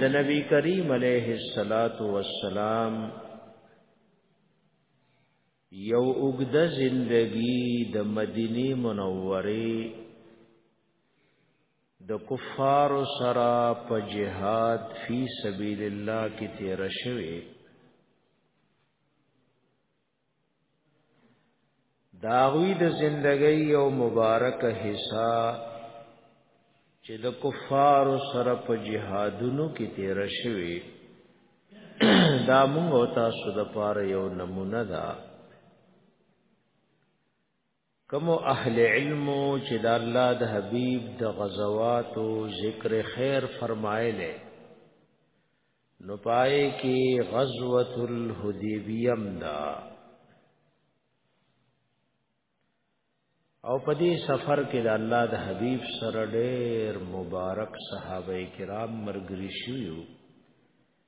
د نبی کریم علیه الصلاۃ والسلام یو اوږد زندگی د مدینه منوره د کفار سره په جهاد فی سبیل الله کې تیر شوی داوی د زندګۍ یو مبارک حصہ چې د کفار سره په جهادونو کې تیر شوی دا موږ او تاسو د پاره یو نمونه ده کوم اهل علم چې د الله د حبيب د غزوات او ذکر خیر فرمایله نو پای کې غزوه الحدیبیه دا او په دې سفر کې د الله د حبيب سره ډېر مبارک صحابه کرام مرګري شویو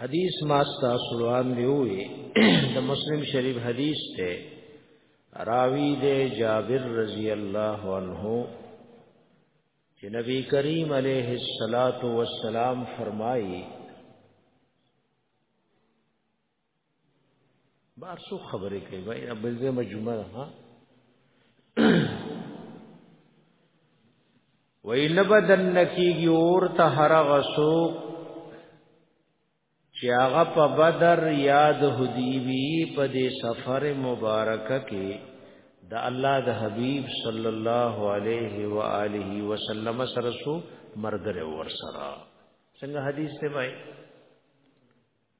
حدیث ما تاسو روان دی وی د مسلم شریف حدیث ته راوی دی جابر رضی الله عنه چې نبی کریم علیه الصلاۃ والسلام فرمایي بار څو خبرې کوي وای بل ځای مجموعه ها وای نه بدن نکیږي اور ته هر غسو چې هغه په بدر یاد حدیبی په دې سفر مبارک کې د الله د حبیب صلی الله علیه و آله وسلم سره سو مرګره ور سره څنګه حدیث ته وای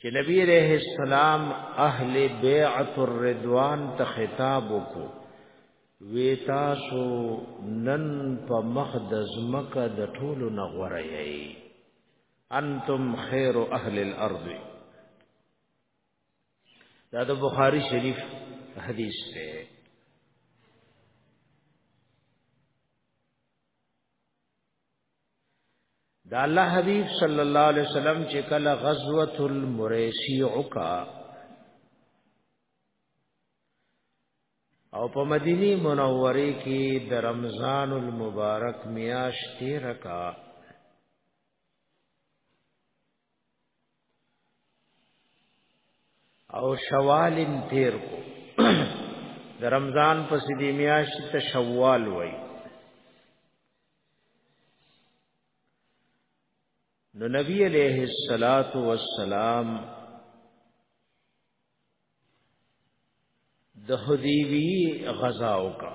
چې نبی عليه السلام اهل بیعت الرضوان ته خطاب وکړو وی تاسو نن په مخ د زمکه د ټولو نغوره یی انتم خیر اهل الارض دا د بخاری شریف حدیث دی دا الله حبیب صلی الله علیه وسلم چې کله غزوه المریسی عکا او په مدینه منوره کې د رمضان المبارک میاشت رکا او شوال تیر کو د رمضان په سدی میاشت ته شوال وای نو نبی علیہ الصلات والسلام د حدیبی غزا وکړه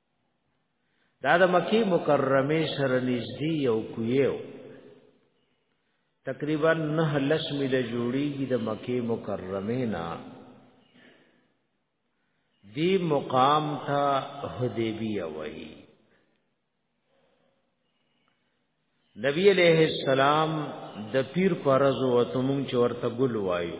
دا د مکی مکرمه سره نږدې یو کویو تقریبا نه لس میله جوړیږي د مکی مکرمه نه دی مقام ته حدیبیه وایي نبی علیہ السلام د پیر پرز او تمون چورته ګل وایو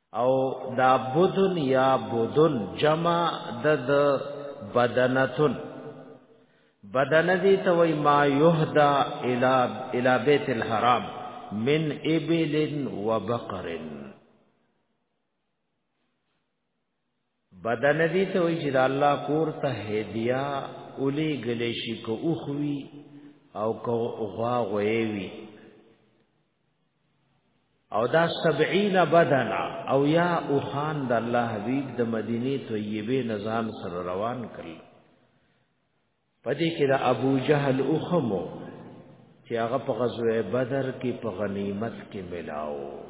او دا بدن یا بدن جمع د بدنتن بدن دی توي ما يهدا الى الى بيت الحرام من ابل وبقر بدن دي ته وی چې د الله کور ته هدیه اولی گلی شي که اوخوي او که غوا غویوي او دا سبعین بدن او یا اوخان د الله حبیب د مدینه طیبه نظام سره روان کړ پدې کې د ابو جهل اوخمو چې هغه په غزوه بدر کې په غنیمت کې ملاو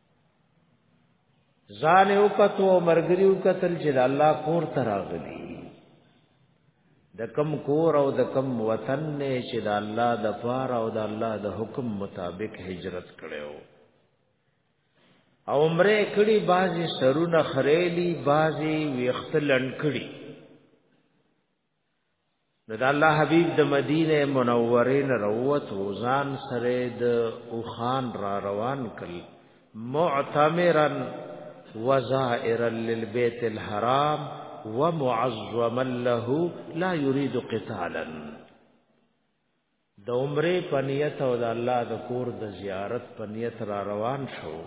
ځان یو کتو مرګری یو قتل چې الله کور تراغلی د کم کور او د کم وطن نه چې د الله د پار او د الله د حکم مطابق هجرت کړو او عمره کړي بازي سرونه خريلي بازي ويخت لنکړي د الله حبیب د مدینه منوره نه روت وزان سره د اوخان را روان کړ معتمرا وزائرا للبيت الحرام ومعظما له لا يريد قتالا د عمره پنیت او د الله د کور د زیارت پنیت را روان شو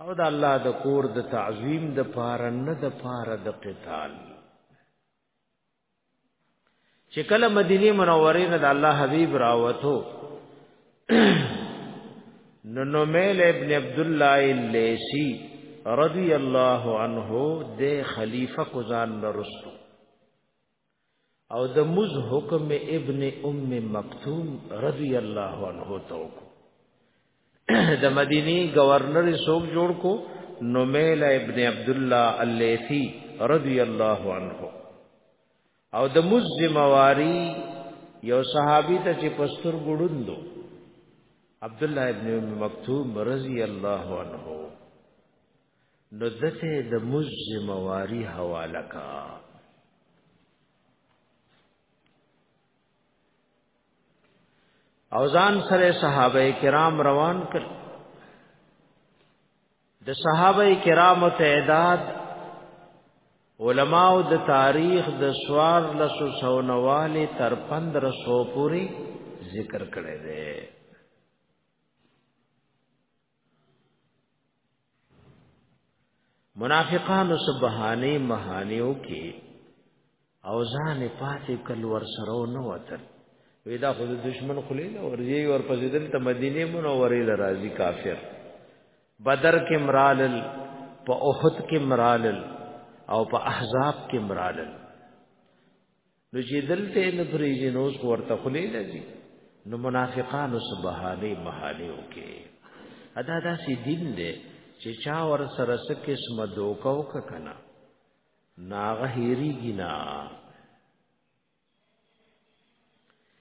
او د الله د کور د تعظیم د پاره نه د پاره د قتال چې کله مدینه منوره نه د الله حبیب راوته نو نومیل ابن عبد الله الیسی رضی الله عنه د خلیفہ کو ځان نرستو او د مز حکم ابن ام مکتوم رضی الله عنه توکو د مدینی گورنر سوک جوړ کو نمیل ابن عبد الله الیثی رضی الله عنه او د مزمواری یو صحابی ته چې پستر ګړوندو عبد الله ابن ام مکتوم رضی الله عنه نو دته د مزمواری حواله کا او ځان سره صحابه کرام روان کړ د صحابه کرام تعداد علماء د تاریخ د سوار لسو سونواله تر 1500 پوری ذکر کړی دی منافقانو سبحانه مهانیو کې او ځان پاتې کل ور سره نه وتل وی دا خود دشمن خلی دا ورځي ور پسې دل ته مدینه منورې لرازي کافر بدر کې مرالل په احد کې مرالل او په احزاب کې مرالل نو چې دلته نه پریږي نو اوس ورته خلې لږي نو منافقانو سبحانه مهاله وکي ادا دا سي دین دی چې چا ور سره سکه سم دوکاو کنا ناغه هيري گنا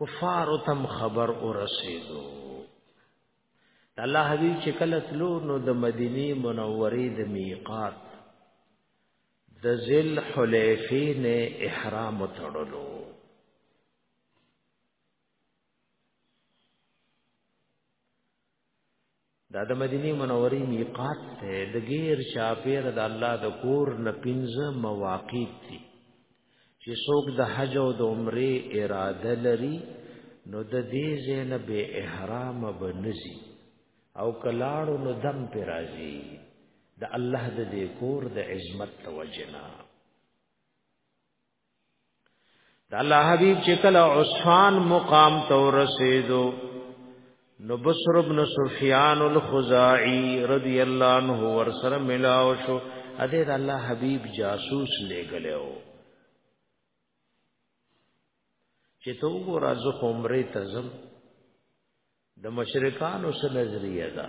کفار تم خبر او رسیدو الله حبیب چې کله تلو نو د مدینه منورې د میقات د ذل حلیفې نه احرام تړلو دا د مدینه منورې میقات ته د غیر شاپیر د الله د کور نه پنځه مواقیت دي چې څوک د حج او د عمره اراده لري نو د دې زین به احرام بنزي او کلاړو نو دم پر راځي د الله د دې کور د عظمت توجنا د الله حبيب چې کله عثمان مقام ته ورسېدو نو بصر ابن سفیان الخزاعی رضی الله عنه ور سره ملاو شو ا دې الله حبیب جاسوس لګلو چې تو ګور از عمره تزم د مشرکان اوس نظریه ده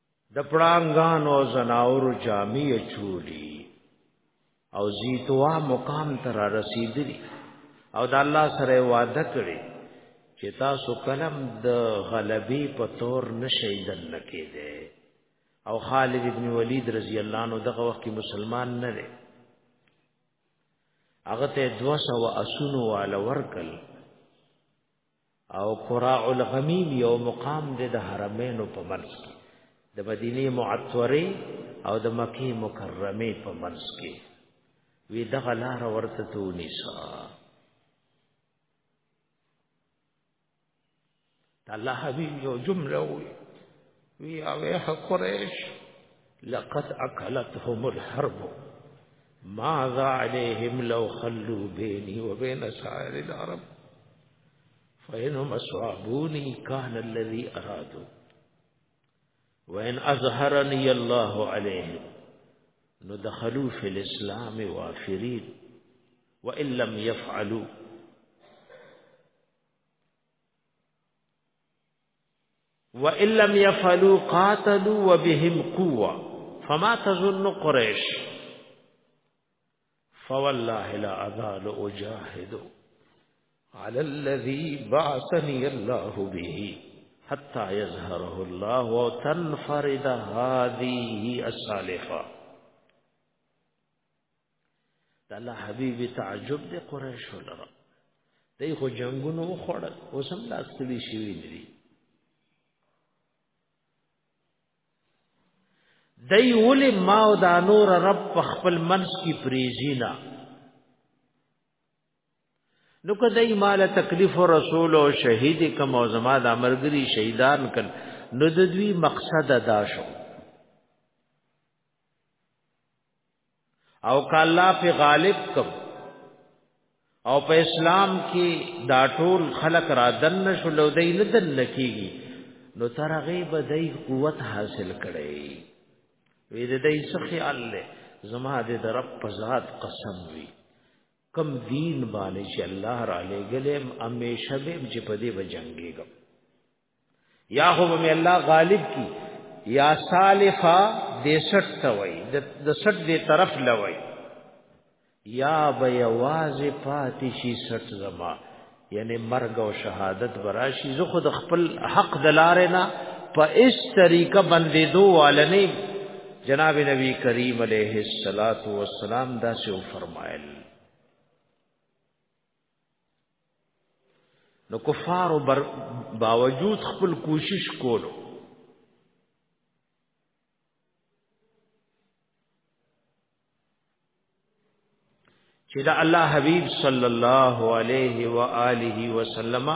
د پړانګانو زناور جامع چولی او زیتوا مقام تر رسیدلی او د الله سره وعده کړی چې تاسو کلم د غلبي په تور نشي دن کېده او خالد ابن ولید رضی الله عنه دغه وخت مسلمان نه دی هغه ته 200 اسونو وال ورکل او قراء الغمیم یو مقام دی د حرمینو په منځ کې د مدینه معطره او د مکه مکرمه په منځ کې وی دغه لار ورته تونیسا الله حبیب یو جمله وی وياها قريش لقد أكلتهم الحرب ماذا عليهم لو خلوا بيني وبين سائر العرب فإنهم أصعبوني كان الذي أرادوا وإن أظهرني الله عليهم ندخلوا في الإسلام وافرين وإن لم يفعلوا وإن لم يفعلوا قاتلوا وبهم قوة فما تظن قريش فوالله لا أزال أجاهد على الذي بعثني الله به حتى يظهره الله وتنفرد هذه السالفة د الله حبيب تعجب دې قريش ولره دای خو جنگونو وخوړل اوس هم لا ستړي شوي دي دای ولې ما او دا نور رب په خپل منس کې پریزینا نو کدی مال تکلیف رسول او شهید کم او زما د امرګری شهیدان کړ نو د دوی مقصد ادا شو او کالا په غالب کم او په اسلام کې دا ټول خلق را دن نشو لو دی نه دن لکیږي نو تر غیب دی قوت حاصل کړي وې د دې سخي الله زما د رب په ذات قسم وی کم دین باندې چې الله را لګلې همیشه به چې په دې وجنګېږم یا خو به الله غالب کی یا سالفا د سټ ته وای د سټ دی طرف لوي یا به یواز پاتې شي سټ زما یعنی مرګ او شهادت براشي زه خود خپل حق دلاره نه په اس طریقه باندې دو والنی جناب نبی کریم علیه الصلاۃ والسلام دا سو فرمایل نو کفارو بر باوجود خپل کوشش کولو چې دا الله حبيب صلی الله عليه و آله وسلم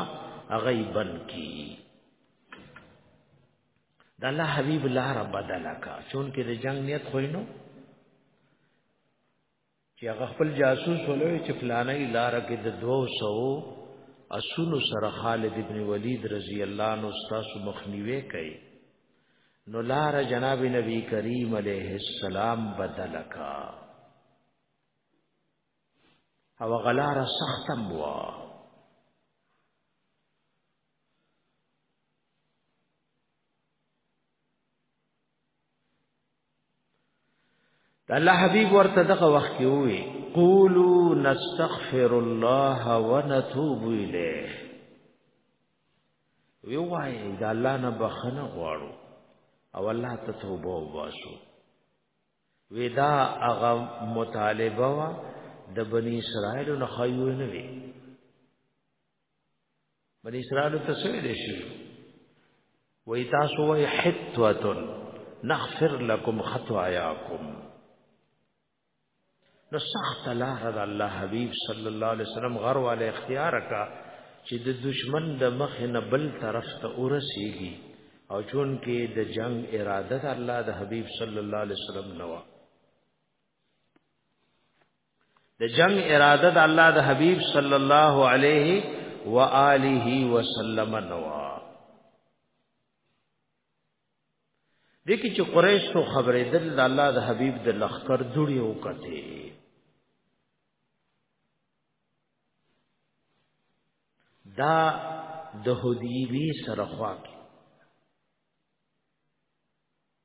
غیبن کی دا الله حبيب لار بدلکا چون کې د جنگ نیت خوینو چې هغه خپل جاسوس ولوي چې فلانه لار کې د 200 اسونو سره خالد ابن ولید رضی الله عنه استاد مخنیوي کوي نو لار جناب نبی کریم علیه السلام بدلکا او غلار سختم وا الله حبيب ورته دغه وخت کې وي قولوا نستغفر الله ونتوب اليه وی وای دا الله نه بخنه غواړو او الله ته توبه وباسو ودا هغه مطالبه وا د بنی اسرائیل نه خیو نه وی بنی اسرائیل ته څه ویل شي وای تاسو وای حتوه نغفر لكم خطاياكم نو سخت لار د الله حبيب صلی الله علیه وسلم غر والے اختیار کا چې د دشمن د مخ نه بل طرف ته ورسیږي او چون کې د جنگ اراده د الله د حبيب صلی الله علیه وسلم نوا د جنگ اراده د الله د حبيب صلی الله علیه و آله وسلم نوا دکی چې قریش تو خبرې دل د الله د حبيب د لخر دوړي وکته دا د هدیبی سره خوا کې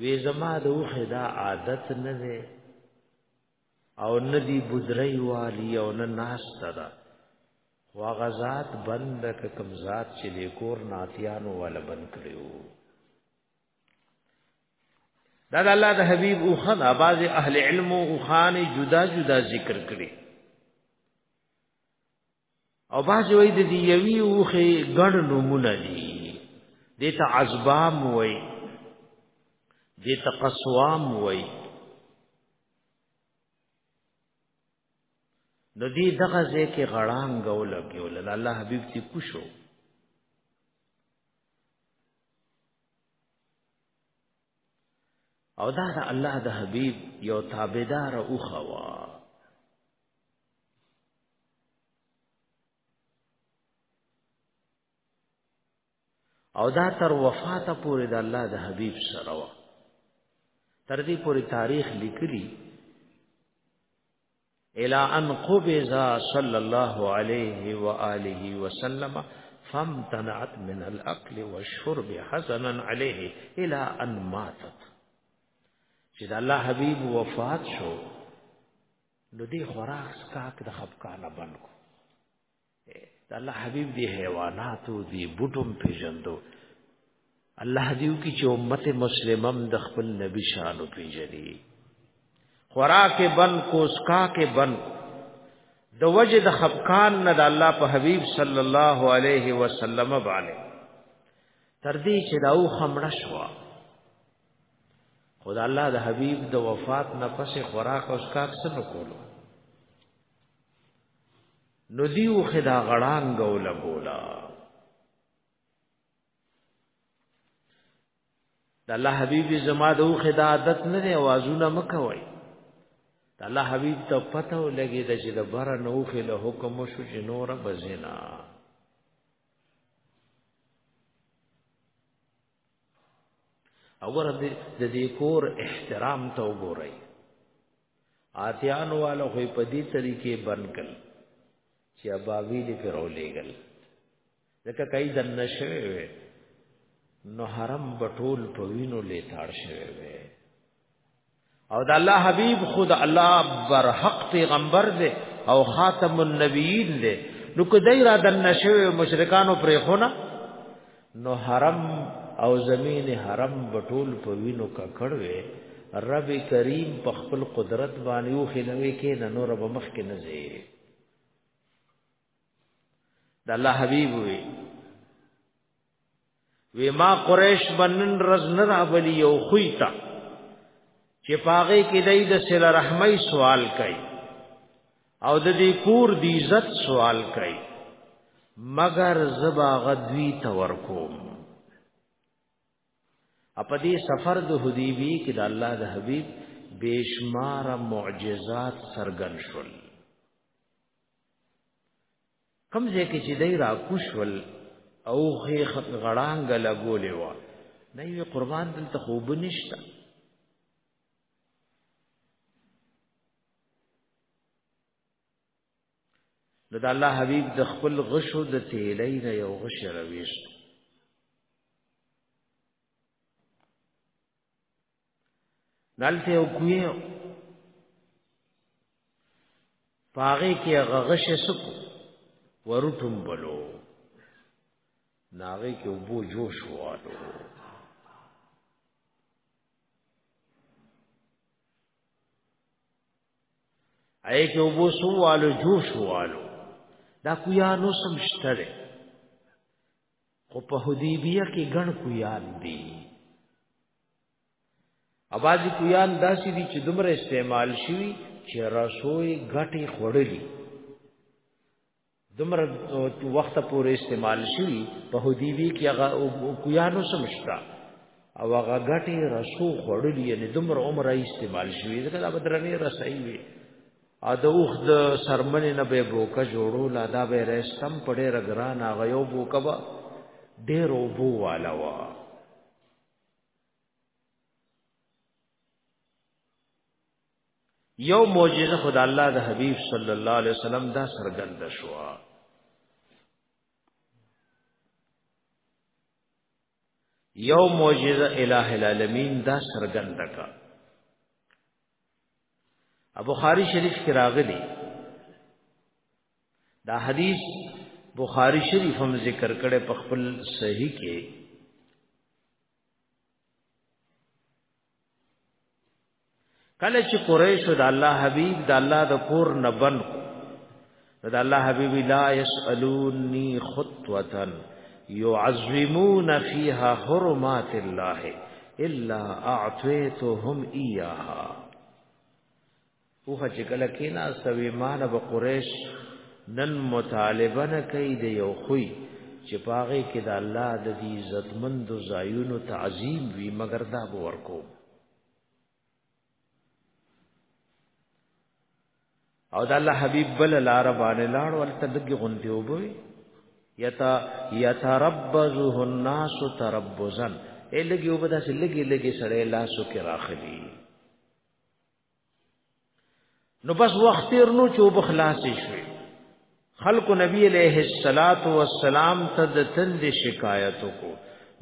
وی زما د وخه دا عادت نه دی او ندی بدري والی او نه ناس تدا وا غزاد بند ک کم ذات چې لیکور ناتیانو ول بند کړیو دا د الله د حبیب او خن اباز اهل علم او خان جدا جدا ذکر کړي او باز وای د دې یوی اوخه ګڼ نمونه دي د ته اسباب وای د ته قصوام وای نو دی دغه ځکه غړان غول کېول الله حبيب تی کوشو او دا د الله د حبيب یو تابعدار او خوا او دا تر وفات پورې د الله د حبيب سره و تر دې پورې تاریخ لیکلی الى ان قبض صلى الله عليه واله وسلم فامتنعت من الاكل والشرب حزنا عليه الى ان ماتت چې الله حبيب وفات شو نو دې خوراک سکاک د خپکانه بند کو د الله حبيب دي حیواناتو دي بوټم پیژندو الله دیو کی چې امت مسلمم د خپل نبی شانو پیژني خوراک بن کو اسکا کې بن د وجه د خفقان نه د الله په حبيب صلی الله علیه وسلم باندې تر دې چې داو خمړ شو خدا الله د حبیب د وفات نه پس خوراک او اسکاک سره کولو نو دیو خدا غړان غول بولا د الله حبیب زما د خدا عادت نه دی आवाजونه مکوي د الله حبیب ته پته ولګي د چې د بر نو خې له حکم شو چې نور بزنا اور د دې کور احترام ته وګورئ آتیان والا خو په دې طریقې بنکل چې اباوی دې پر اولېګل ځکه کای د نشوي وي نو حرم بټول په وینو لیتاړ شوی وي او د الله حبیب خود الله بر حق پیغمبر دی او خاتم النبیین دی نو کدی را د نشوی مشرکانو پرې خونه نو حرم او زمین حرم بټول په وینو کا کړوي رب کریم په خپل قدرت باندې یو خلوي کې نه نور به مخ کې نه زی د الله حبیب وی وی ما قریش بنن رز نه راولی یو خویتا چې پاغه کې دای د سل رحمای سوال کوي او د دې کور دی عزت سوال کوي مگر زبا غدوی تور کوم اپ دې سفر د حدیبی کې د الله د حبیب بشمار معجزات سرګن شول کم ځای کې چې دی را کوشول او خې غړانګ لګولې و نه یو قربان دلته خوب نشته نو د الله حبیب د خپل غشو د تیلې نه یو غش رويش دلته یو کوی پاغه کې غغش سکو ورټم بلو ناغه کې وبو جوش والو اې کې وبو سو والو جوش والو دا کویا نو سمشتره خو په حدیبیه کې ګڼ کویان دي اوازي کویان داسې دي چې دومره استعمال شوي چې رسوي غټي خړلې دومره وخت پورې استعمال شوي په هدیوی کې هغه کویانو سمشتا او هغه غټي رسو خړلې یعنی دومره عمر یې استعمال شوي ځکه دا بدرنې رسایي وي ا د اوخ د سرمنې نه به بوکا جوړو لا دا به رستم پړې رګران هغه یو بوکا ډېر وبو والا وا یو معجزه خدای الله د حبیب صلی الله علیه وسلم دا سرګند شو یو معجزه الہ العالمین دا سرګند کا ابو خاری شریف کې راغلی دا حدیث بخاری شریف هم ذکر کړي په خپل صحیح کې کله چې قریش د الله حبیب د الله د کور نه بن کو د الله حبیب لا یسالونی خطوتن يعظمون فيها حرمات الله الا اعطيتهم اياها پوخه چې کله کې نه سوي مان به قریش نن مطالبه نه کوي د یو خوې چې پاغه کې د الله د دې عزتمند زایونو تعظیم وی مگر دا به ورکو او د الله حبیب بل لار باندې لاړ ولته دغه غونډې وبوي یتا یتربزه الناس تربزن الګي وبدا سلګي لګي سره لاسو کې راخلي نو بس وخت تیر نو چوب خلاص شوي خلق نبی علیہ الصلات والسلام ته د تند شکایت کو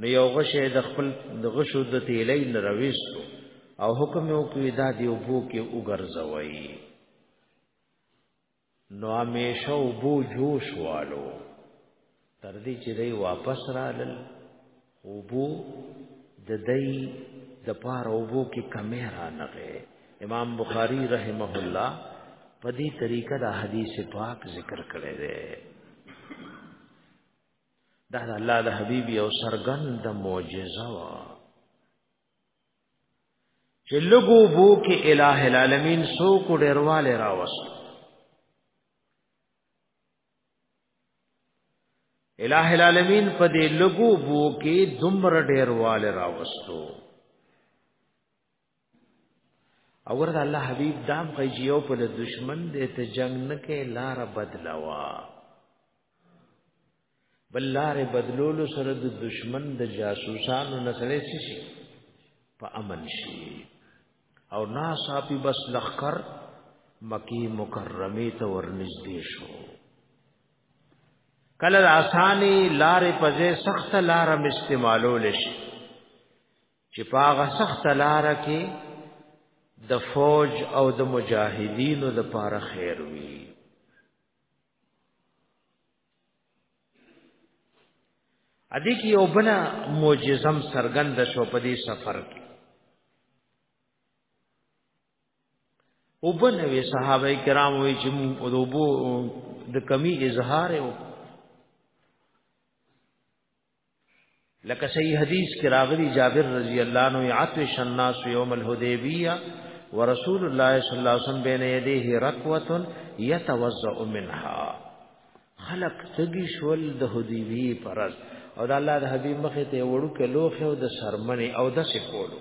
نو یو غشه د خپل د غشو د تیلې نرويستو او حکم یو کوي دا دی وبو کې وګرځوي نو همیشه وبو جوش والو تر دې چې دی واپس رالل وبو د دې د پار وبو کې کمی را نغې امام بخاری رحمه الله په دې طریقه د حدیث پاک ذکر کړی دی دا الله د حبیب او سرګند معجزه وا چې لګو بو کې الٰه العالمین سو کو ډیرواله راوست الٰه العالمین په دې لګو بو کې دمر ډیرواله راوستو او ورته الله حبیب دام قیجیو په دشمن دې ته جنگ نه کې لار بدلوا بلار بدلولو سره د دشمن د جاسوسانو نسلې شي په امن شي او ناصافي بس لخر مکی مکرمه ته ورنږدې شو کله اساني لارې پځې سخت لار م استعمالول شي چې پاغه سخت لار کې د فوج او د مجاهدینو د پاره خیر وي ادي کې یو بل معجزم سرګند شو په دې سفر کې وبن وی صحابه کرام وی چې موږ دوبو د کمی اظهار یو لکه صحیح حدیث کې راغلی جابر رضی الله عنه عطش الناس یوم الحدیبیه ورسول الله صلی الله علیه وسلم بین یدیه رکوه یتوزع منها خلق تګی شول د حدیبی پرز او د الله د حبیب مخه ته وړو کې لوخه او د سرمنه او د سکولو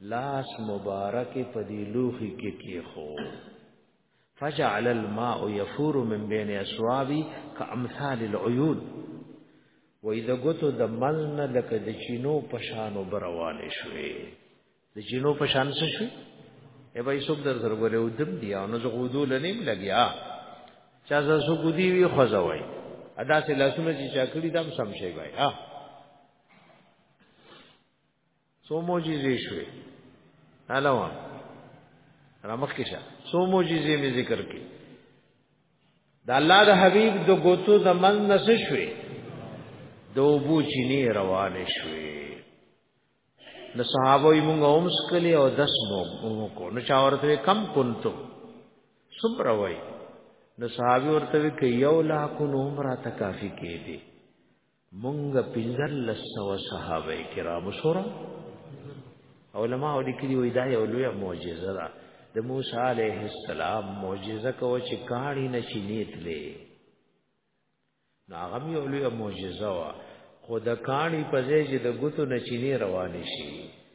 لاس مبارک په دی لوخي کې کېخو فجعل الماء يفور من بين اصوابي كامثال العيون و اذا غتو د ملن لکه د چینو پشانو بروانې شوې د چینو پشان څه شوې ای به څوک در سره غره ودم دی او نو زغودو لنیم لګیا چا زه سو ګدی وی خوځوي ادا سه لاسونه چې چا کړی دم سم شي وای ها سو معجزې شوې علاوه رامخ کې شه سو معجزې می ذکر کې د الله د حبيب د ګوتو د من نس شوې د وبو چینه روان شوې د صحابه یې مونږ اومس کلی او دس مو کو نو چا ورته کم کنتم صبر وای نو صحابه ورته کې یو لا کو نو عمره تکافي کې دي مونږ پنځل لسو صحابه کرام سره علماء لیکلي وي دا یو لوی معجزه ده د موسی علیه السلام معجزه کو چې کاڼي نشي نیتلې نو هغه یو لوی معجزه وا خو د کاڼي په ځای چې د ګوتو نشینه روان شي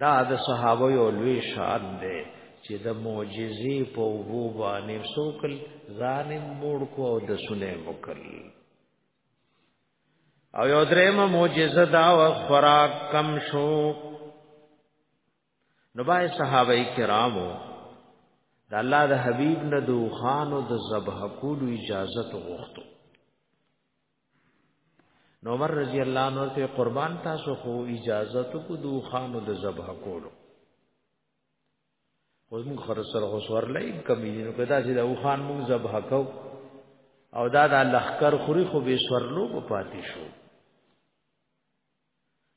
دا د صحابه یو لوی شان دی چې د معجزې په وو باندې سوکل ظالم موړ کو او د سونه وکړ او یو درېم معجزه دا او خوراک کم شو نو بای صحابه کرامو د الله د حبیب نه دوخانو د ذبح کولو اجازه غوښتو نو عمر رضی الله عنه ته قربان تاسو خو اجازه ته کو دو خانو د ذبح کولو خو موږ خر سره خو سور لای کمی نو کدا چې د خان موږ ذبح کو او دا د لخر خوري خو به سورلو په پاتې شو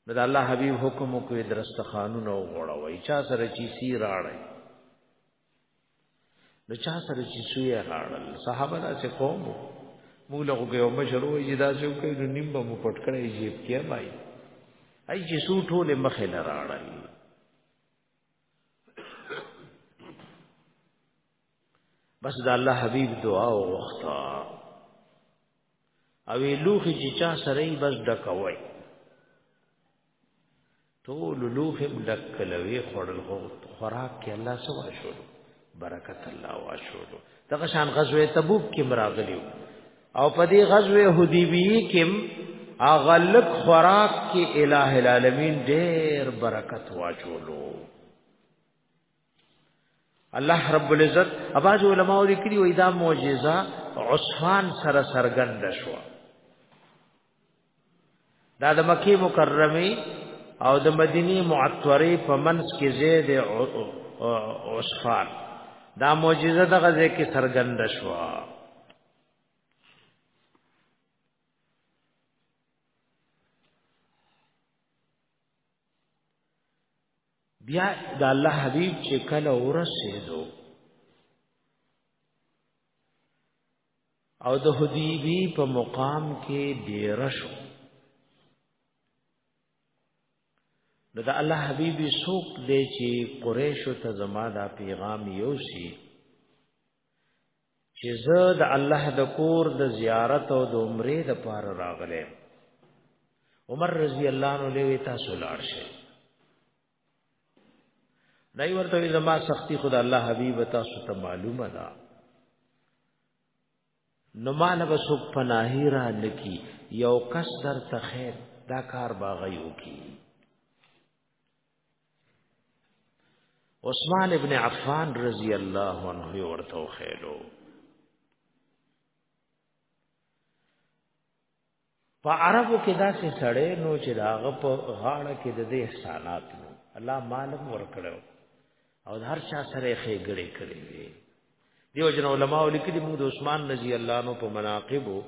نو د الله حبيب حکم وکړي درستخانونه وغوړوي چا سره چې سی راړي نو چا سره چې سوی راړل صحابه دا څه قوم موږ له یو مشر وې چې دا څه کوي نو نیم به مو پټ کړی جیب کې بای ای چې سو ټول مخه لراړل بس د الله حبيب دعا وغوښته او لوخي چې چا سره یې بس ډکوي ټول لوخي ډکلوي خړل خو خوراک کې الله سو واشول برکت الله واشول دغه شان غزوه تبوک کې مراغلی او په دې غزوه حدیبیه کې اغلق خوراک کې الٰه العالمین ډېر برکت واچولو الله رب العزت اباز علماء لیکلي وي دا معجزه عثمان سره سرګند شو دا د مکه مکرمه او د مدینه معطره په منځ کې زید عثمان دا معجزه د غزه کې سرګند شو بیا د الله حبیب چې کله ورسېدو او د حدیبی په مقام کې ډیر شو نو د الله حبیب سوق دی چې قریش ته زما دا پیغام یوسی چې زه د الله د کور د زیارت او د عمرې د پاره راغلی عمر رضی الله عنه لوي تاسو لاړ شئ دای ورته زما سختی خدا الله حبیب تاسو ته معلومه ده نو مال وسوک پناهی را لکی یو کس در ته خیر دا کار باغیو کی عثمان ابن عفان رضی الله عنه ورته خېلو په عربو کې داسې سړی نو چې داغه په غاړه کې د دې احسانات نو الله مالک ورکړو او هر چا سره خې ګړې کړې وي دیو جن علماء لیکلي موږ د عثمان رضی الله عنه په مناقبو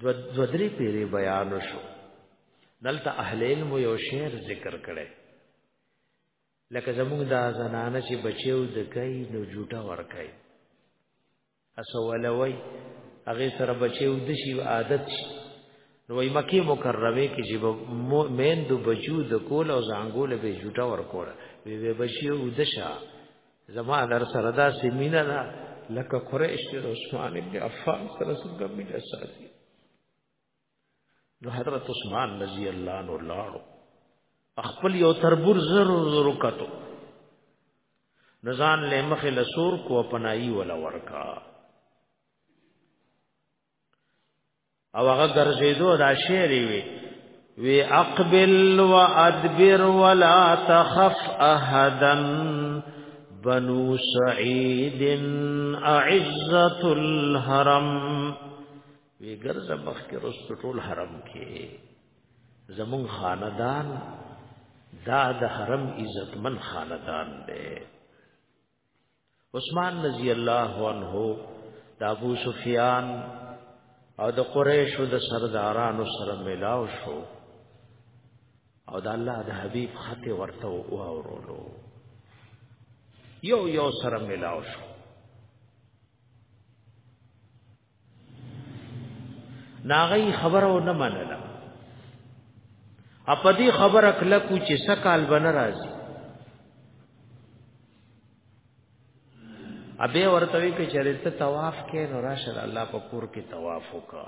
دو درې پیری بیان شو دلته اهل علم یو شعر ذکر کړي لکه زموږ دا زنانه چې بچیو د کای نو جوټه ور کوي اسولوي هغه سره بچیو د شی عادت شي نو وای مکی مکرمه کې چې مؤمن د بچو د کول او زنګول به جوټه ور کوله وی به بچیو د شا زما در سره دا سیمینه ده لکه قریش چې عثمان ابن عفان سره څنګه مینه ساتي نو حضرت عثمان رضی الله عنه لاړو خپل یو تربور زر زر کتو نزان له مخه لسور کو پنايي ولا ورکا او هغه ګرځېدو دا شعر وی وی اقبل و ادبر ولا تخف احدا بنو سعید اعزت الحرم وی ګرځه مخ کې رست ټول حرم کې زمون خاندان دا د حرم عزتمن خاندان دی عثمان رضی الله عنه د ابو سفیان او د قریشو د سردارانو سره ملاو شو او د الله د حبیب خط ورته او اورولو یو یو سره ملاو شو ناغي خبره و نه منله په دې خبره کله کو چې سکال بن راځي ابه ورته وی چې چرته طواف کې نو راشه الله په کور کې طواف وکا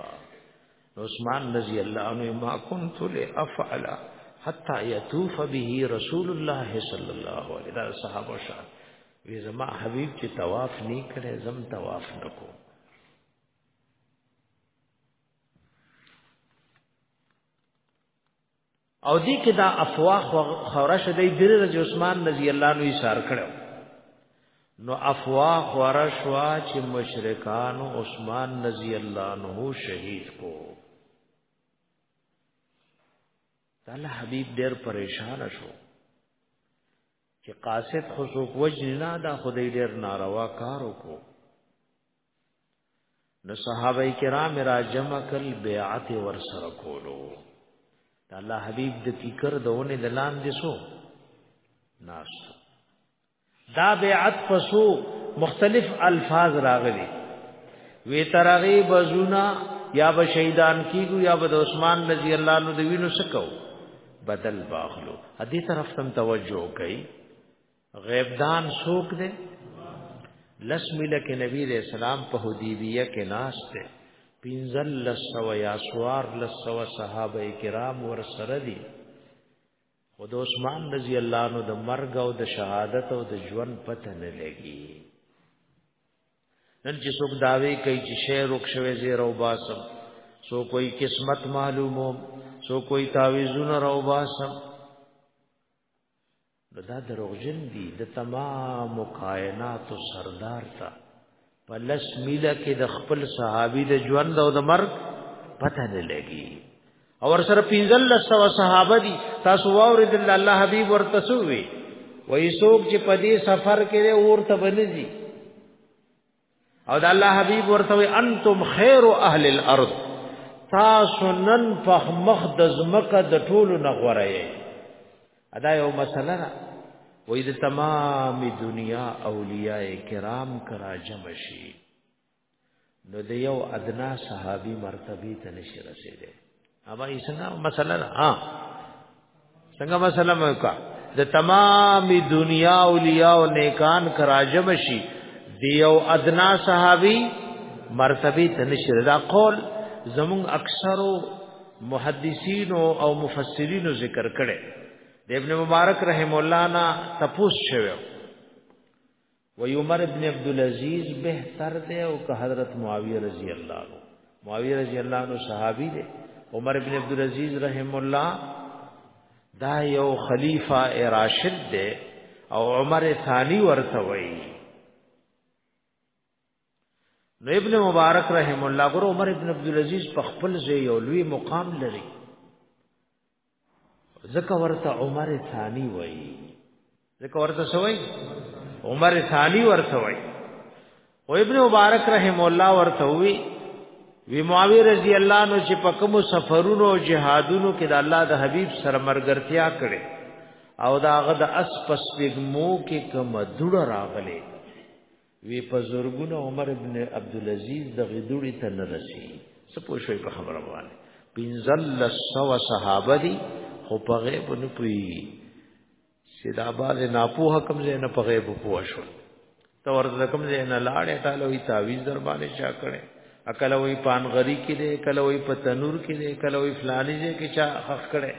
عثمان رضی الله عنه ما كنت لافعل حتى يطوف به رسول الله صلى الله عليه وسلم صحابه شاه وی زما حبیب چې طواف نه کړي زم طواف نکو او دې کې دا افواه خورش دې د رج عثمان رضی الله عنه اشاره کړو نو افواه خورش وا چې مشرکان عثمان رضی الله عنه شهید کو تعالی حبیب ډېر پریشان شو چې قاصد خو څوک وجنی نه دا خدای ډیر ناروا کار وکړو نو صحابه کرام را جمع کل بیعت ور سره کولو الله حبیب د فکر دونه د لاندې سو ناس دا بیعت پسو مختلف الفاظ راغلي وی ترغی بزونا یا به شهیدان کیږي یا به عثمان رضی الله عنه د وینو سکو بدل باخلو ادي طرف تم توجه کوي غیب دان سوک دے لس مله کې نبی علیہ السلام په حدیبیه کې ناس ته پینزل لسو یا سوار لسو صحابه کرام ور سره دي خود عثمان رضی الله نو د مرګ او د شهادت او د ژوند پته نه لګي نن چې څوک داوی کوي چې شعر وکښوي زیر او باسم سو کوئی قسمت معلومو سو کوئی تعویذونه راو باسم نو دا دروغجن دي د تمام کائنات سردار تا په لس میله کې د خپل صحابي د ژوند او د مرګ پته نه لګي او ور سره پینځل لسو صحابه دي تاسو واورید الله حبیب ورته سووي وای سوق چې په دې سفر کې اورته بنځي او د الله حبیب ورته وای انتم خیر اهل الارض تاسو نن فخ مخ د زمکه د ټولو نغوره یې ادا یو مسله ده وای د تمام دنیا اولیاء کرام کرا جمع شي نو د یو ادنا صحابي مرتبه ته نشي رسیدي اما یې څنګه مسله ده ها څنګه مسله مې کا د تمام دنیا اولیاء او نیکان کراجم شي د یو ادنا صحابي مرتبه ته نشي دا قول زمون اکثرو محدثین او مفسرین ذکر کړي د ابن مبارک رحم الله نا تپوس شوی و عمر ابن عبد العزيز بهتر دی او که حضرت معاويه رضی الله عنه معاويه رضی الله عنه صحابي دی عمر ابن عبد العزيز رحم الله دا یو خلیفہ راشد دی او عمر ثانی ورته وایي نو ابن مبارک رحم الله ګور عمر ابن عبد العزيز په خپل ځای یو لوی مقام لري ځکه ورته عمر ثانی وای ځکه ورته سوی عمر ثانی ورته وای او ابن مبارک رحم الله ورته وی وی معاویه رضی الله عنه چې په کوم سفرونو او جهادونو کې د الله د حبیب سره مرګرتیا کړي او دا غد اس پس بګمو کې کوم دړه راغله وی په زورګونه عمر ابن عبدالعزيز د غدوړي ته نه رسی څه پوه شوي په خبره باندې پنځل سو صحابه دي خو په غیب نه پوي سیدا باز نه پوه کم زه نه په غیب پوه شو ته ورته کم زه نه لاړې تعالی وی تعویز در باندې چا کړي اکل وی پان غری کې دي کله وی په تنور کې دي کله وی فلانی دي کې چا حق کړي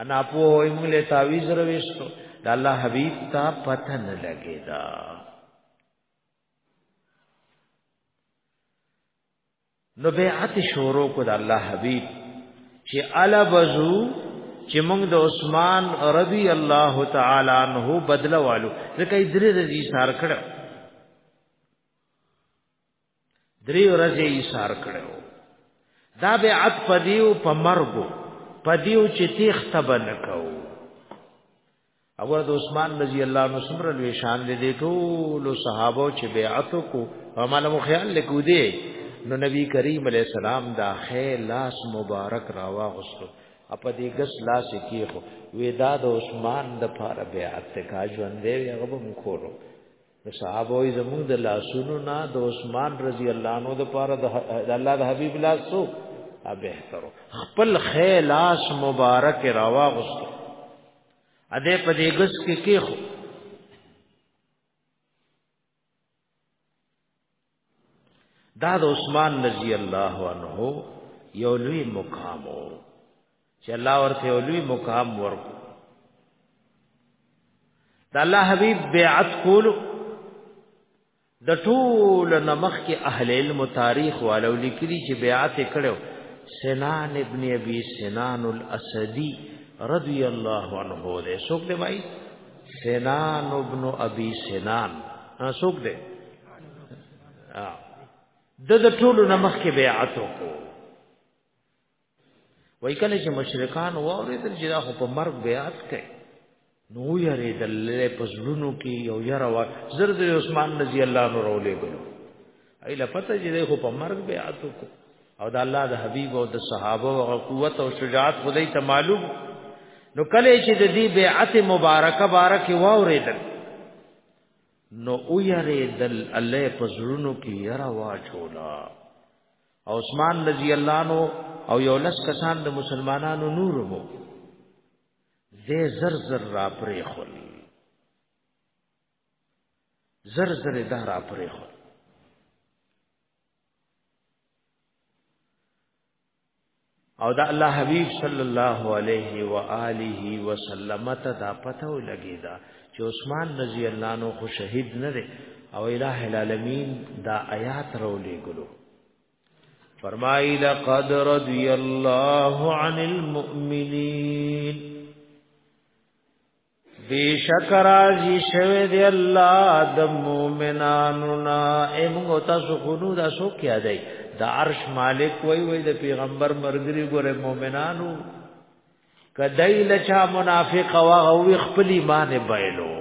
انا په وای موږ له تعویز رويستو د الله حبيب ته پته نه لګی دا نو بیعت شورو کو د الله حبيب چې الا بزو چې موږ د عثمان رضی الله تعالی عنہ بدلوالو ځکه درې رضی سار کړو درې ورځې یې سار کړو دا به عت پدیو په مرګو پدیو چې تیخ تب نه کو اول د عثمان رضی الله عنه سمر لوي شان دې ټول صحابه چې بیعت کو عمل مو خیال لیکو دې نو نبی کریم علیہ السلام دا خې لاس مبارک راوا غسل اپ دې ګس لاس کې خو ودا د عثمان د پاره بیعت ته کا ژوند دی هغه به مخورو نو صحابه وي زموږ د لاسونو نه د عثمان رضی الله عنه د پاره د الله د حبیب لاس سو بهترو خپل خیلاس مبارک روا غوستو ا دې په دې ګس کې کې خو دا د عثمان رضی الله عنه یو لوی مقام وو چې الله ورته یو لوی مقام ورکو د الله حبیب بیعت کول د ټول نمخ کې اهل علم تاریخ والو لیکلي چې بیعت کړو سنان ابن ابي سنان الاسدي رضی الله عنه دې څوک دی بھائی سنان ابن ابي سنان څوک دی د د ټولو نمخ کې بیعت وکړو وای کله چې مشرکان واورېدل چې دا خو په مرګ بیعت کوي نو یې د لې پزړونو کې یو یره وا زر زر عثمان رضی الله عنه رولې بلو ای لپته چې خو په مرګ بیعت وکړو او د الله د حبیب او د صحابه او قوت او شجاعت خدای ته معلوم نو کله چې د دې بیعت مبارکه بارکه واورېدل نو او یری دل الله په زړونو کې یرا واچولا عثمان رضی الله نو او یو لس کسان د مسلمانانو نور وو دې زر زر را پرې خل زر زر دا را پرې خل او دا الله حبیب صلی الله علیه و آله وسلم ته دا پته ولګی دا چې عثمان رضی الله عنه خو شهید نه دی او الہ العالمین دا آیات رولې ګلو فرمای لقد رضی الله عن المؤمنین بیشک راضی شوه دی الله د مؤمنانو نا ایمو تاسو خونو دا سو کیا دی د عرش مالک وای وای د پیغمبر مرګری ګره مؤمنانو کدی لچا منافق وا او خپل ایمان بایلو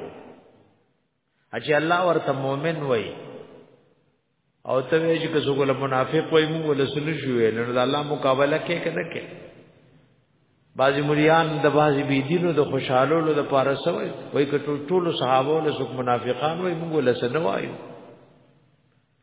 اجي الله ورته مؤمن وای او ته وی چې که څوک له منافق وای موږ له سن شو نو د الله مقابله کې کنه کې بعضی مریان د بعضی بی دینو د خوشحالو له پاره سوي وای که ټول صحابه له څوک منافقان وای موږ له سن وایو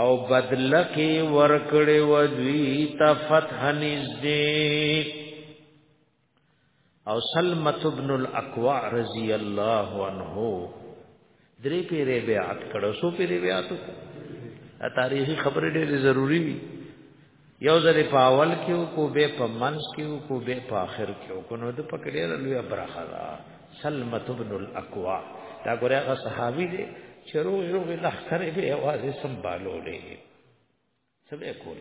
او بدل کې ورکړې و دوی ته فتح نږدې او سلمت ابن الاقوا رضی الله عنه درې پیرې بیعت کړو سو پیرې بیعت وکړه تاریخي خبره ډېره ضروری وي یو ځل په اول کې او کو به په منځ کې او کو به په آخر کې او کو نو د پکړې لوی برخه دا سلمت ابن الاقوا دا ګوره هغه صحابي دی چې روغ روغ لخر به आवाज سمبالولې سبه کول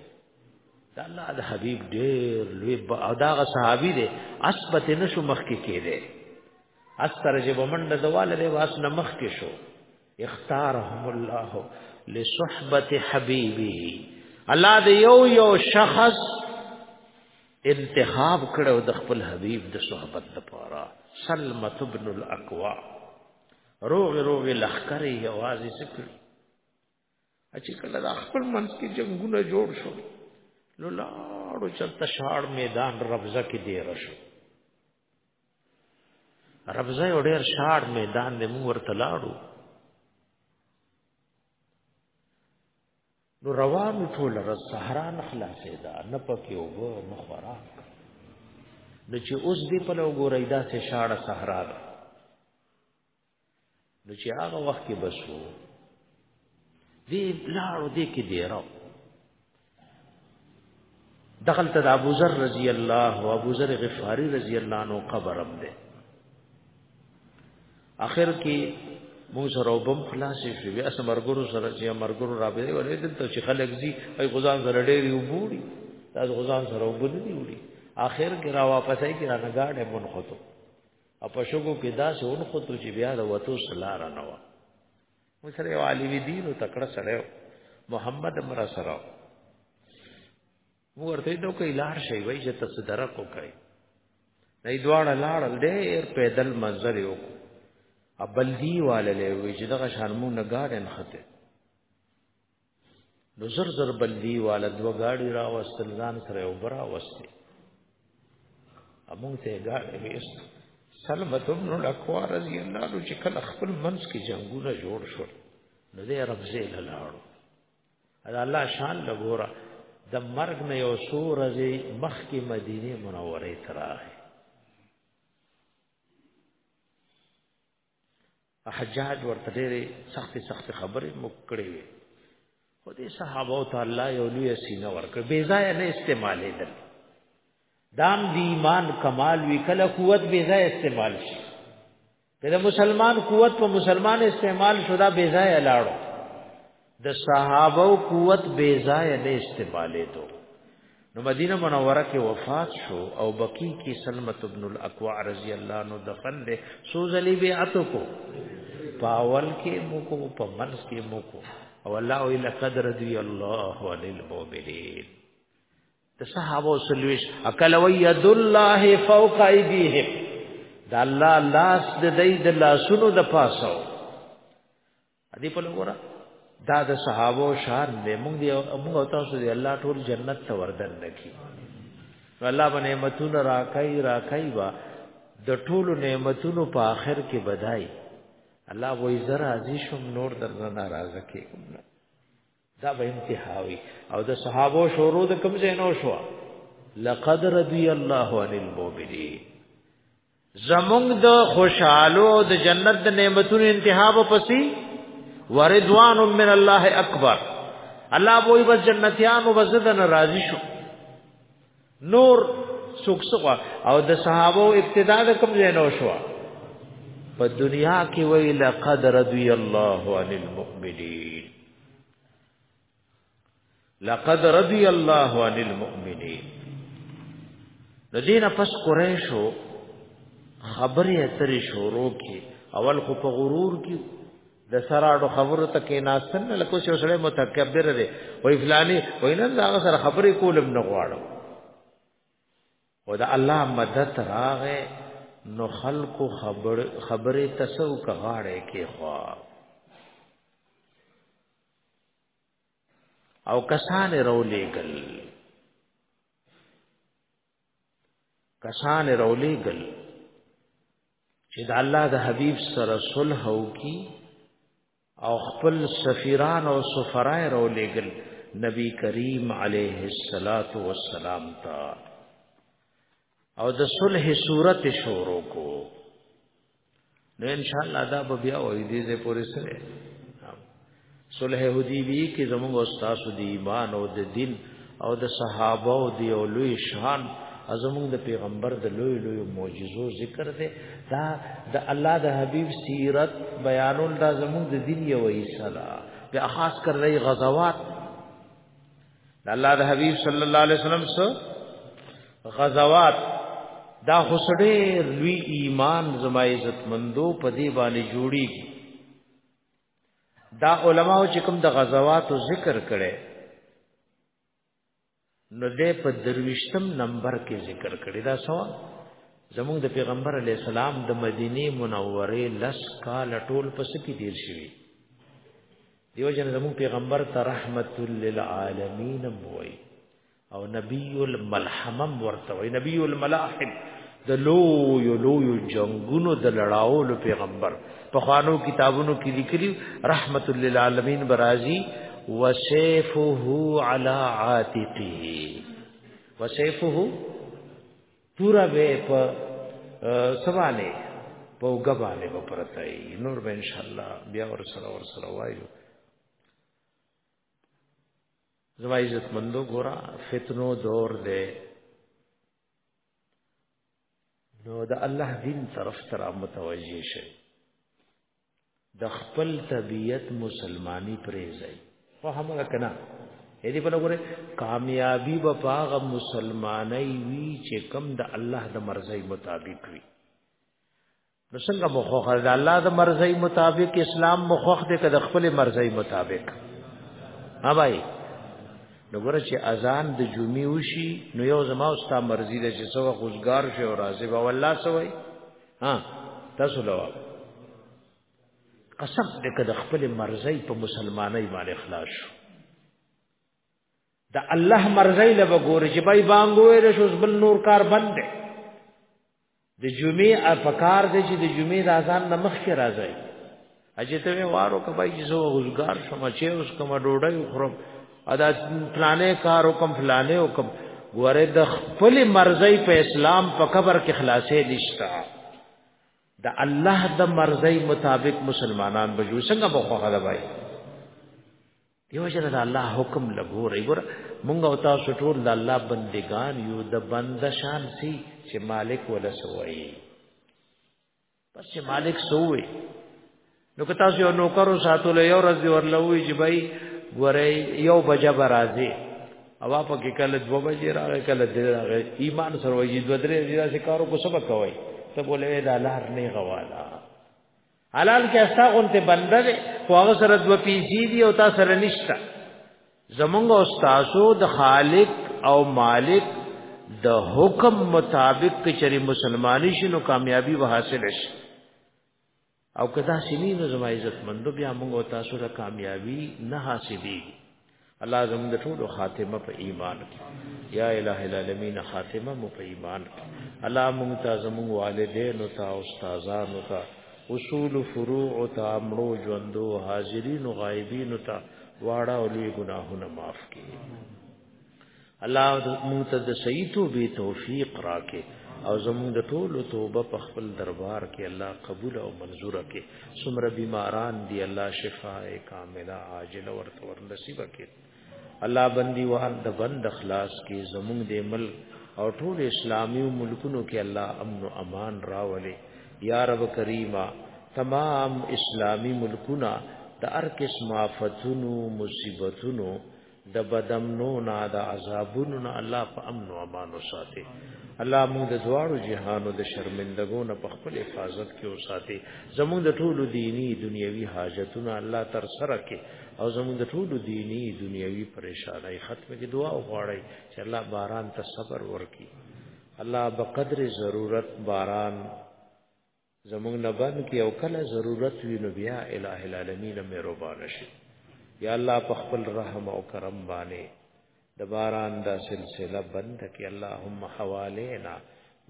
دا الله د حبيب ډېر لوی او دا هغه صحابي دی اسبت نشو مخ کې کېده اس ترجه بمنډه دواله له واس نمخ کې شو اختارهم الله لصحبت حبيبه الله دې یو یو شخص انتخاب کړو د خپل حبيب د صحبت لپاره سلمت ابن الاقوا روغ روغ لخرې یوازې سکړي چې کله د خپل منځ کې جنگونه جوړ شو نو لاړو چرته شاړ میدان ربزه کې دی راشو ربزه یو ډیر شاړ میدان دی موږ ورته لاړو نو روان ټول رس صحرا نه خلاصې ده نه پکې وګو نه خوراک نو چې اوس دې په لوګو رېدا سه شاړه صحرا ده نو چې هغه وخت کې بسو دې لاړو دې کې دی راو دخل ته ابو ذر رضی الله او ابو ذر غفاری رضی الله عنه قبر هم ده اخر کې مو سره وبم خلاص شي بیا سمرګرو سره چې مرګرو را به ولې دلته چې خلک زی ای غزان سره ډېری وبوري تاسو غزان سره وبدلی وړي اخر کې را واپس ای کې را نګاډه مون خطو او په شګو کې داسې ونخوتو چې بیا د وتو سلاره نه وه موږ سره یو عالمي دین او تکړه سړی محمد امرا سره موږ ورته دوه کې لار شي وای چې تاسو درک وکړئ نه دواړه لاړ ډېر پیدل منظر یو ابل دی والے وی چې دغه شان مونږ نه گاډن خته نو زر زر بندي والا دو گاڑی را وستل ځان سره او برا وستي امون ته گاڑی وېست سلمت ابن الاقوا رضی الله عنه چې کله خپل منځ کې جنگونه جوړ شو نو دې ربزه لاړو دا الله شان لګورا د مرګ نه یو سو رضی مخ کې مدینه منوره تراغه حجاج ورته ډېرې سختې سختې خبرې مکړې وي خو دې صحابه او تعالی یو لوی سینه ورکړ بې ځای نه استعمالې دل دام دی ایمان کمال وی کله قوت بې ځای استعمال شي کله مسلمان قوت په مسلمان استعمال شوه بې ځای لاړو د صحابه او قوت بے ځای نه استعمالې دو نو مدینه منوره کې وفات شو او بقی کې سلمت ابن الاقوا رضی الله عنه دفن دې سوزلی به اتو کو پاول کې مو کو په منس کې مو کو او الله وی لقد رضی الله عن المؤمنین د صحابه سلویش اکل وی ید الله فوق ایدیهم د الله لاس د دې د لاسونو د پاسو دې په لګورا دا د صحابه شان دې موږ دې موږ تاسو دې الله ټول جنت ته وردن نکي الله باندې نعمتونه راکای راکای وا د ټولو نعمتونو په آخر کې بدای الله وې زرا عزیز شم نور در نه ناراضه کېږم دا به انتهاوی او د صحابه شورو د کم زینو شو لقد رضی الله عن المؤمنین زمونږ د خوشحالو د جنت د نعمتونو انتها به پسی ورضوان من الله اکبر الله وای بس جنتیان وبزدن راضی شو نور څوک څوک او د صحابه ابتدا د کوم ځای نو شو په دنیا کې وی لقد رضی الله عن المؤمنین لقد رضی الله عن المؤمنین د دینه پس قریشو خبرې اترې شروع کی اول خو په غرور کې د سراړو خبرو ته کې ناستن نه لکه چې وسړی متکبر دی وای فلانی وای نن دا سره خبرې کولم نه غواړم او دا الله مدد راغې نو خلکو خبر خبرې تسو کغاړې کې خوا او کسان رولېګل کسان رولې ګل چې د الله د حبيب سره صلح وکي او خپل سفیران او سفرای رولې ګل نبی کریم علیه الصلاۃ والسلام تا او د صلح صورت شروع کو نو ان شاء الله دا به بیا وې دې زه پورې سره صلح حدیبی کې زموږ استاد دی ایمان او د دین او د صحابه او دی او لوی شان زموږ د پیغمبر د لوی لوی معجزو ذکر دی دا د الله د حبیب سیرت بیانول دا زموږ د دین یو حصہ ده بیا خاص کر رہی غزوات د الله د حبيب صلی الله علیه وسلم سره غزوات دا خسړې لوی ایمان زما عزت مندو په دې باندې جوړیږي دا علماو چې کوم د غزوات ذکر کړي نو دې په درويشتم نمبر کې ذکر کړي دا سو زموږ د پیغمبر علی السلام د مدینه منوره لس کال ټول پس کې تیر شوی دیو جن زمون پیغمبر ته رحمت للعالمین وای او نبی الملحمم ورته وای نبی الملاحم د لو یو لو یو جنگونو د لړاولو پیغمبر په خوانو کتابونو کې لیکلي رحمت للعالمین برازي وسيفه على عاتقه وسيفه توره به په سواله په وګبانه به پرته نور به ان شاء الله بیا ور سره ور سره وایو زما عزت مندو ګورا فتنو دور دی نو د الله دین طرف سره متوجه شي د خپل طبیعت مسلمانی پریزای په همغه کنا اې دې په لګوره کامیابی به پاغه مسلمانای وی چې کم د الله د مرزي مطابق وی نو څنګه مخوخ د الله د مرزي مطابق اسلام مخوخ دې کده خپل مرزي مطابق ها بھائی نو ګره چې اذان د جمعې وشي نو یو زما او ستا مرزي ده چې سو غوزګار شي او راځي به والله سوي ها تاسو لوا قسم دې کده خپل مرزي په مسلمانۍ باندې خلاص شو دا الله مرزي له وګوري چې بای بانګوې د شوز بل نور کار بند دی د جمعې افکار دې چې د جمعې د اذان نمخ کې راځي اجه ته وارو کبای چې زه روزګار شوم چې اوس کوم ډوډۍ خورم ادا پلانې کار وکم فلانې وکم ګوره د خپل مرزي په اسلام په قبر کې خلاصې نشتا د الله د مرزي مطابق مسلمانان بجو څنګه په خوخه ده بای دیو جن د الله حکم لګو ری ګور مونږ او تاسو ټول د الله بندگان یو د بندشان سي چې مالک ولا سوئی پس چې مالک سووي نو که تاسو یو نوکرو ساتلو یو ورځ دی ورلوي چې بای ګورې یو بجه برازي اوا په کې کله دو بجې راغی کله دې راغی ایمان سره وایي دو درې دې راځي کارو کو سبق کوي ته بولې دا لار نه غوالا حلال کې استا غونته بنده دی خو هغه سره دو پیسې دی او تاسو سره نشته زمونږ او تاسو د خالق او مالک د حکم مطابق کچری مسلمانی شنو کامیابی و حاصل شي او کدا سینې نو زما عزت مندو بیا موږ او تاسو له کامیابی نه حاصلې الله زموږ د ټولو خاتمه په ایمان کې یا الہ العالمین خاتمه مو په ایمان کې الله موږ ته زموږ والدین او تا استادان او تا اصول فروع او تا امرو ژوندو حاضرین او غایبین او تا واړه او لوی ګناهونه معاف کړي الله موږ ته د صحیح توبې توفیق راکړي او زموږ د ټولو توبه په خپل دربار کې الله قبول او منزور کړي څومره بیماران دي الله شفاء کامله عاجله ورته ور نصیب کړي الله بندي وان د بند اخلاص کې زموږ د ملک او ټول اسلامي ملکونو کې الله امن او امان راولي یا رب کریما تمام اسلامی ملکونه د هر قسم آفتونو مصیبتونو د بدمنو نه د عذابونو نه الله په امن او امان وساتي الله موږ د دواړو جهانو د شرمندګو نه په خپل حفاظت کې وساتي زموږ د ټولو دینی دنیوي حاجتونه الله تر سره کې او زموږ د ټولو دینی دنیوي پریشانای ختمه کې دعا وغواړي چې الله باران ته صبر ورکړي الله بقدر ضرورت باران زمونږ نه بند کې او کله ضرورت وي نو بیا الٰه العالمین مهربان شي یا الله په خپل رحم او کرم باندې د باران دا سلسله بند کې اللهم حوالينا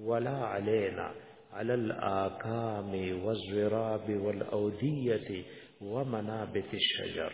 ولا علينا على الآكام والزراب والأودية ومنابت الشجر